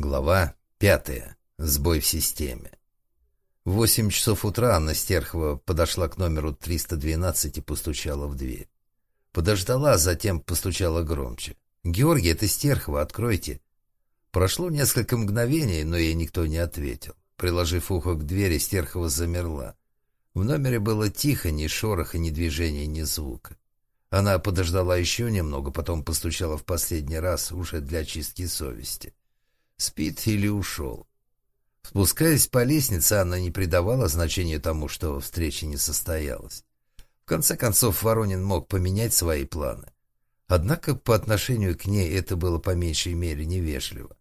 Глава пятая. Сбой в системе. В восемь часов утра Анна Стерхова подошла к номеру 312 и постучала в дверь. Подождала, а затем постучала громче. «Георгий, это Стерхова, откройте». Прошло несколько мгновений, но ей никто не ответил. Приложив ухо к двери, Стерхова замерла. В номере было тихо, ни шороха, ни движения, ни звука. Она подождала еще немного, потом постучала в последний раз, уже для очистки совести. Спит или ушел. Спускаясь по лестнице, Анна не придавала значения тому, что встреча не состоялась. В конце концов, Воронин мог поменять свои планы. Однако по отношению к ней это было по меньшей мере невежливо.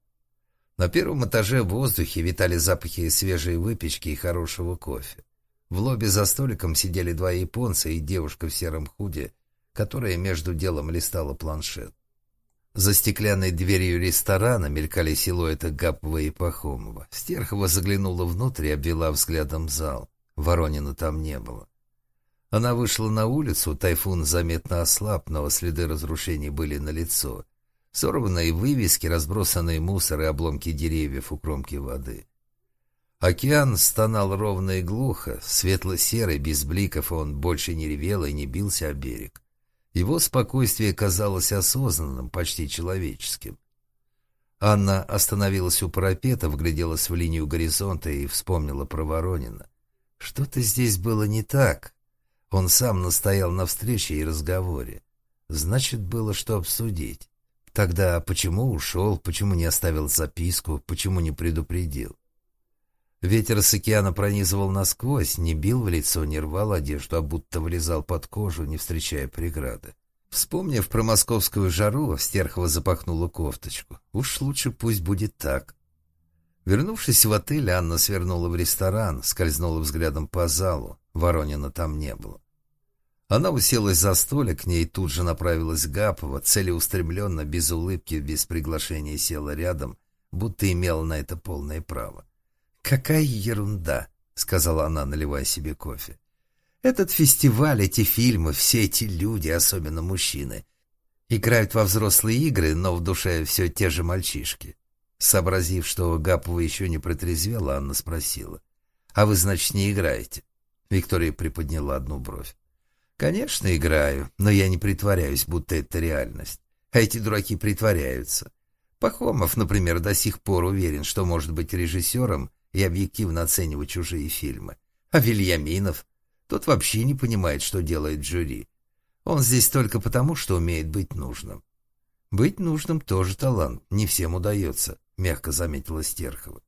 На первом этаже в воздухе витали запахи свежей выпечки и хорошего кофе. В лобби за столиком сидели два японца и девушка в сером худе, которая между делом листала планшет. За стеклянной дверью ресторана мелькали силуэты Гапова и Пахомова. Стерхова заглянула внутрь и обвела взглядом зал. Воронина там не было. Она вышла на улицу, тайфун заметно ослаб, но следы разрушений были налицо. Сорванные вывески, разбросанные мусор и обломки деревьев у кромки воды. Океан стонал ровно и глухо, светло-серый, без бликов он больше не ревел и не бился о берег. Его спокойствие казалось осознанным, почти человеческим. Анна остановилась у парапета, вгляделась в линию горизонта и вспомнила про Воронина. Что-то здесь было не так. Он сам настоял на встрече и разговоре. Значит, было что обсудить. Тогда почему ушел, почему не оставил записку, почему не предупредил? Ветер с океана пронизывал насквозь, не бил в лицо, не рвал одежду, а будто влезал под кожу, не встречая преграды. Вспомнив про московскую жару, Стерхова запахнула кофточку. Уж лучше пусть будет так. Вернувшись в отель, Анна свернула в ресторан, скользнула взглядом по залу. Воронина там не было. Она уселась за столик, к ней тут же направилась Гапова, целеустремленно, без улыбки, без приглашения села рядом, будто имела на это полное право. «Какая ерунда!» — сказала она, наливая себе кофе. «Этот фестиваль, эти фильмы, все эти люди, особенно мужчины, играют во взрослые игры, но в душе все те же мальчишки». Сообразив, что Гапова еще не протрезвела, Анна спросила. «А вы, значит, не играете?» Виктория приподняла одну бровь. «Конечно, играю, но я не притворяюсь, будто это реальность. А эти дураки притворяются. Пахомов, например, до сих пор уверен, что может быть режиссером и объективно оценивать чужие фильмы. А Вильяминов? Тот вообще не понимает, что делает жюри. Он здесь только потому, что умеет быть нужным. «Быть нужным тоже талант, не всем удается», — мягко заметила Стерхова.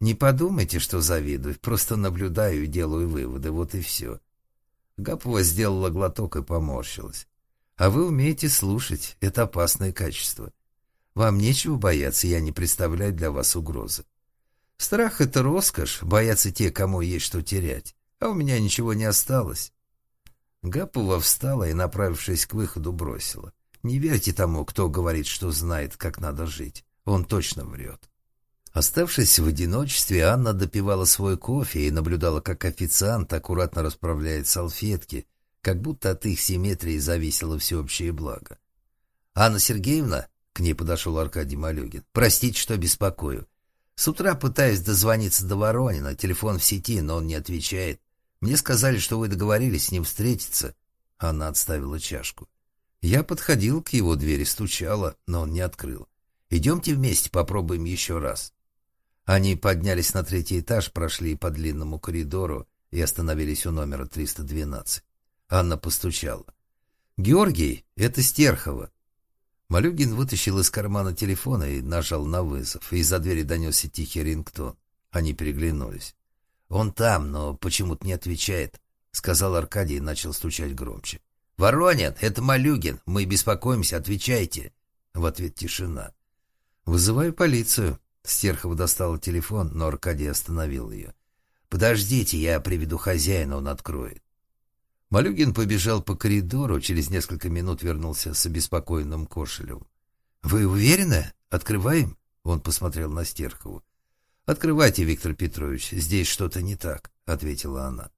«Не подумайте, что завидую, просто наблюдаю и делаю выводы, вот и все». Гапова сделала глоток и поморщилась. «А вы умеете слушать, это опасное качество. Вам нечего бояться, я не представляю для вас угрозы. Страх — это роскошь, боятся те, кому есть что терять. А у меня ничего не осталось. Гапова встала и, направившись к выходу, бросила. Не верьте тому, кто говорит, что знает, как надо жить. Он точно врет. Оставшись в одиночестве, Анна допивала свой кофе и наблюдала, как официант аккуратно расправляет салфетки, как будто от их симметрии зависело всеобщее благо. «Анна Сергеевна?» — к ней подошел Аркадий Малюгин. «Простите, что беспокою. С утра пытаюсь дозвониться до Воронина, телефон в сети, но он не отвечает. Мне сказали, что вы договорились с ним встретиться. Она отставила чашку. Я подходил к его двери, стучала, но он не открыл. Идемте вместе, попробуем еще раз. Они поднялись на третий этаж, прошли по длинному коридору и остановились у номера 312. Анна постучала. «Георгий, это Стерхова. Малюгин вытащил из кармана телефона и нажал на вызов. Из-за двери донесся тихий рингтон. Они переглянулись. «Он там, но почему-то не отвечает», — сказал Аркадий и начал стучать громче. «Воронин, это Малюгин. Мы беспокоимся, отвечайте». В ответ тишина. «Вызываю полицию». Стерхова достала телефон, но Аркадий остановил ее. «Подождите, я приведу хозяина, он откроет». Малюгин побежал по коридору, через несколько минут вернулся с обеспокоенным Кошелевым. «Вы уверены? Открываем?» Он посмотрел на Стерхову. «Открывайте, Виктор Петрович, здесь что-то не так», — ответила она.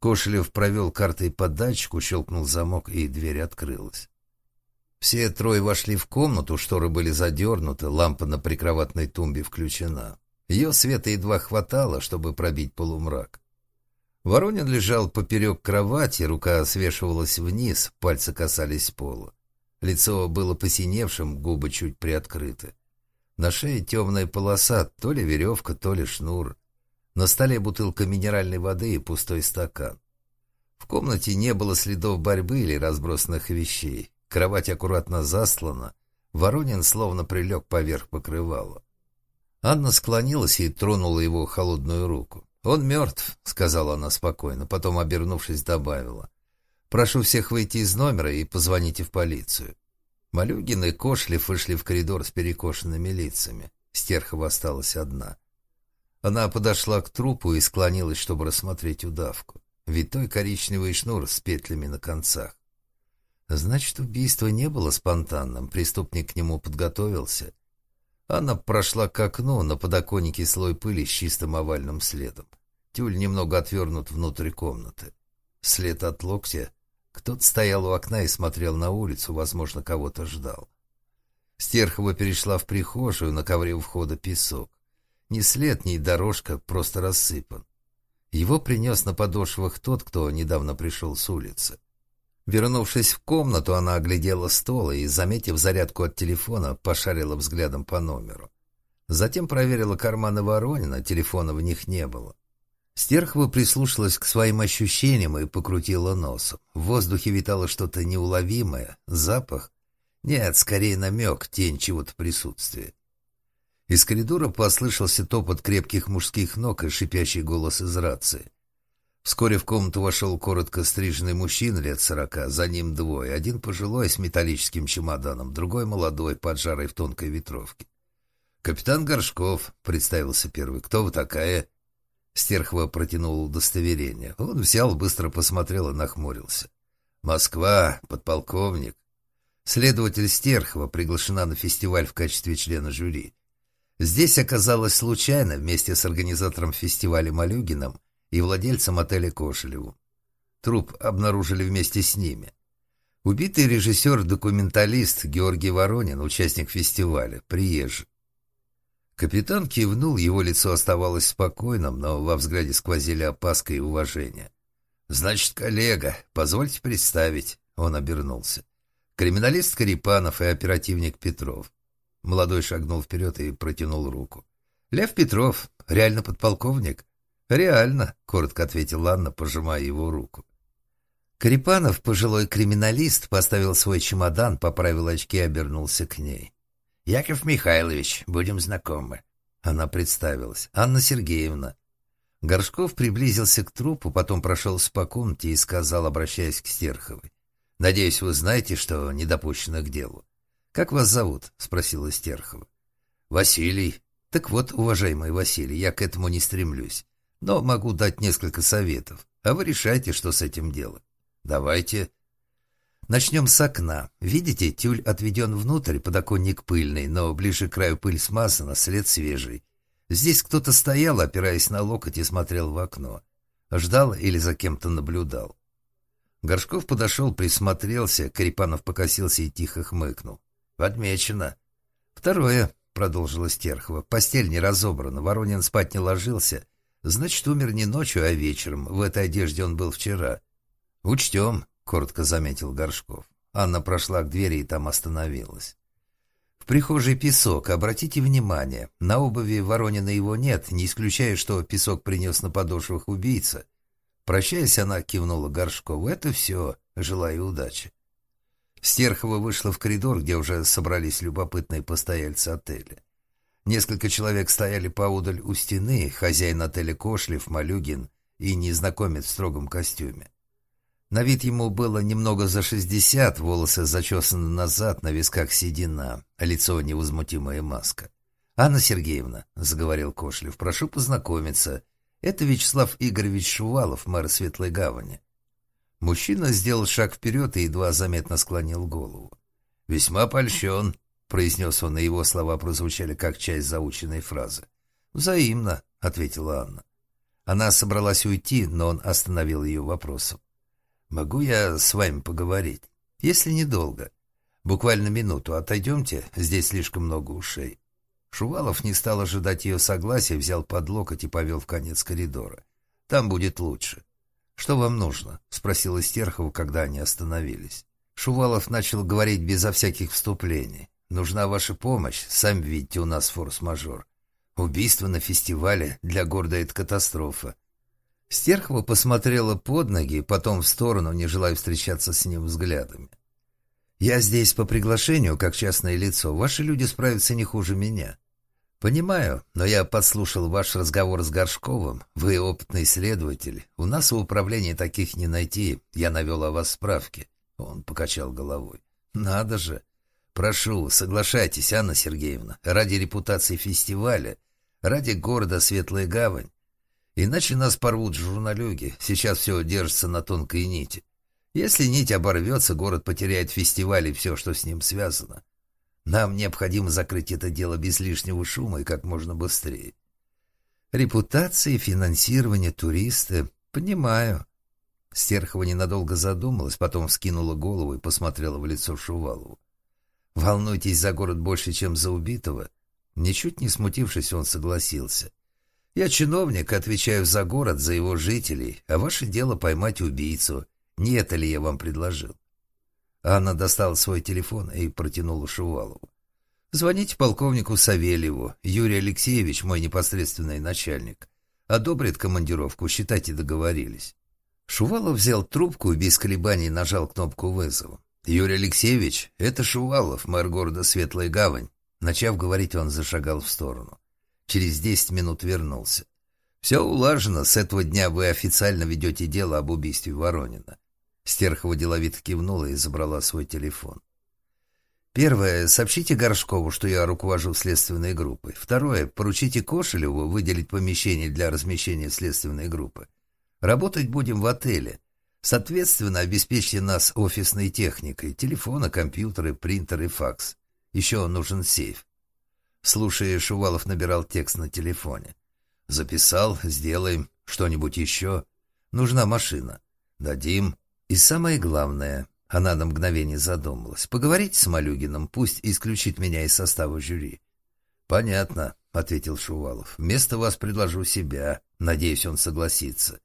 Кошелев провел картой по датчику, щелкнул замок, и дверь открылась. Все трое вошли в комнату, шторы были задернуты, лампа на прикроватной тумбе включена. Ее света едва хватало, чтобы пробить полумрак. Воронин лежал поперек кровати, рука свешивалась вниз, пальцы касались пола. Лицо было посиневшим, губы чуть приоткрыты. На шее темная полоса, то ли веревка, то ли шнур. На столе бутылка минеральной воды и пустой стакан. В комнате не было следов борьбы или разбросанных вещей. Кровать аккуратно заслана. Воронин словно прилег поверх покрывала. Анна склонилась и тронула его холодную руку. «Он мертв», — сказала она спокойно, потом, обернувшись, добавила. «Прошу всех выйти из номера и позвоните в полицию». Малюгин и Кошлев вышли в коридор с перекошенными лицами. Стерхова осталась одна. Она подошла к трупу и склонилась, чтобы рассмотреть удавку. Витой коричневый шнур с петлями на концах. Значит, убийство не было спонтанным, преступник к нему подготовился. Она прошла к окну, на подоконнике слой пыли с чистым овальным следом. Тюль немного отвернут внутрь комнаты. След от локтя. Кто-то стоял у окна и смотрел на улицу, возможно, кого-то ждал. Стерхова перешла в прихожую, на ковре у входа песок. Ни след, ни дорожка, просто рассыпан. Его принес на подошвах тот, кто недавно пришел с улицы. Вернувшись в комнату, она оглядела стол и, заметив зарядку от телефона, пошарила взглядом по номеру. Затем проверила карманы Воронина, телефона в них не было. Стерхова прислушалась к своим ощущениям и покрутила носом. В воздухе витало что-то неуловимое, запах. Нет, скорее намек, тень чего-то присутствия. Из коридора послышался топот крепких мужских ног и шипящий голос из рации. Вскоре в комнату вошел коротко стриженный мужчина лет сорока, за ним двое. Один пожилой с металлическим чемоданом, другой молодой, поджарый в тонкой ветровке. «Капитан Горшков», — представился первый. «Кто вы такая?» Стерхова протянул удостоверение. Он взял, быстро посмотрел и нахмурился. «Москва, подполковник». Следователь Стерхова приглашена на фестиваль в качестве члена жюри. Здесь оказалась случайно вместе с организатором фестиваля Малюгином и владельцем отеля Кошелеву. Труп обнаружили вместе с ними. Убитый режиссер-документалист Георгий Воронин, участник фестиваля, приезжий. Капитан кивнул, его лицо оставалось спокойным, но во взгляде сквозили опаска и уважение. «Значит, коллега, позвольте представить», — он обернулся. «Криминалист Карипанов и оперативник Петров». Молодой шагнул вперед и протянул руку. «Лев Петров, реально подполковник?» «Реально», — коротко ответила Анна, пожимая его руку. Карипанов, пожилой криминалист, поставил свой чемодан, поправил очки и обернулся к ней. «Яков Михайлович, будем знакомы». Она представилась. «Анна Сергеевна». Горшков приблизился к трупу, потом прошелся по комнате и сказал, обращаясь к Стерховой. «Надеюсь, вы знаете, что не допущено к делу». «Как вас зовут?» — спросила Стерхова. «Василий». «Так вот, уважаемый Василий, я к этому не стремлюсь но могу дать несколько советов, а вы решайте, что с этим делать. Давайте. Начнем с окна. Видите, тюль отведен внутрь, подоконник пыльный, но ближе к краю пыль смазана, след свежий. Здесь кто-то стоял, опираясь на локоть и смотрел в окно. Ждал или за кем-то наблюдал. Горшков подошел, присмотрелся, Карипанов покосился и тихо хмыкнул. «Подмечено». «Второе», — продолжила Стерхова, — «постель не разобрана, Воронин спать не ложился, Значит, умер не ночью, а вечером. В этой одежде он был вчера. «Учтем», — коротко заметил Горшков. Анна прошла к двери и там остановилась. В прихожей песок. Обратите внимание, на обуви Воронина его нет, не исключая, что песок принес на подошвах убийца. Прощаясь, она кивнула Горшкову. «Это все. Желаю удачи». Стерхова вышла в коридор, где уже собрались любопытные постояльцы отеля. Несколько человек стояли поудаль у стены, хозяин отеля Кошлев, Малюгин и незнакомец в строгом костюме. На вид ему было немного за шестьдесят, волосы зачесаны назад, на висках седина, а лицо невозмутимая маска. «Анна Сергеевна», — заговорил Кошлев, — «прошу познакомиться. Это Вячеслав Игоревич Шувалов, мэр Светлой Гавани». Мужчина сделал шаг вперед и едва заметно склонил голову. «Весьма польщен», произнес он, и его слова прозвучали как часть заученной фразы. «Взаимно», — ответила Анна. Она собралась уйти, но он остановил ее вопросом. «Могу я с вами поговорить? Если недолго. Буквально минуту отойдемте, здесь слишком много ушей». Шувалов не стал ожидать ее согласия, взял под локоть и повел в конец коридора. «Там будет лучше». «Что вам нужно?» — спросил Стерхова, когда они остановились. Шувалов начал говорить безо всяких вступлений. «Нужна ваша помощь. Сами видите, у нас форс-мажор. Убийство на фестивале. Для города это катастрофа». Стерхова посмотрела под ноги, потом в сторону, не желая встречаться с ним взглядами. «Я здесь по приглашению, как частное лицо. Ваши люди справятся не хуже меня». «Понимаю, но я подслушал ваш разговор с Горшковым. Вы опытный следователь. У нас в управлении таких не найти. Я навел о вас справки». Он покачал головой. «Надо же. Прошу, соглашайтесь, Анна Сергеевна, ради репутации фестиваля, ради города Светлая Гавань. Иначе нас порвут журналюги. Сейчас все держится на тонкой нити. Если нить оборвется, город потеряет фестиваль и все, что с ним связано. Нам необходимо закрыть это дело без лишнего шума и как можно быстрее. Репутация, финансирование, туристы. Понимаю. Стерхова ненадолго задумалась, потом вскинула голову и посмотрела в лицо Шувалову. «Волнуйтесь за город больше, чем за убитого?» Ничуть не смутившись, он согласился. «Я чиновник, отвечаю за город, за его жителей, а ваше дело поймать убийцу. Не это ли я вам предложил?» Анна достала свой телефон и протянула Шувалову. «Звоните полковнику Савельеву. Юрий Алексеевич, мой непосредственный начальник. Одобрит командировку, считайте, договорились». Шувалов взял трубку и без колебаний нажал кнопку вызова. «Юрий Алексеевич, это Шувалов, мэр города Светлая Гавань». Начав говорить, он зашагал в сторону. Через десять минут вернулся. «Все улажено. С этого дня вы официально ведете дело об убийстве Воронина. Стерхова деловито кивнула и забрала свой телефон. Первое. Сообщите Горшкову, что я руковожу следственной группой. Второе. Поручите Кошелеву выделить помещение для размещения следственной группы. Работать будем в отеле. Соответственно, обеспечьте нас офисной техникой. Телефоны, компьютеры, принтеры, факс. Еще нужен сейф. Слушая, Шувалов набирал текст на телефоне. Записал, сделаем. Что-нибудь еще? Нужна машина. Дадим. И самое главное, она на мгновение задумалась. Поговорите с Малюгиным, пусть исключит меня из состава жюри. Понятно, ответил Шувалов. Вместо вас предложу себя. Надеюсь, он согласится.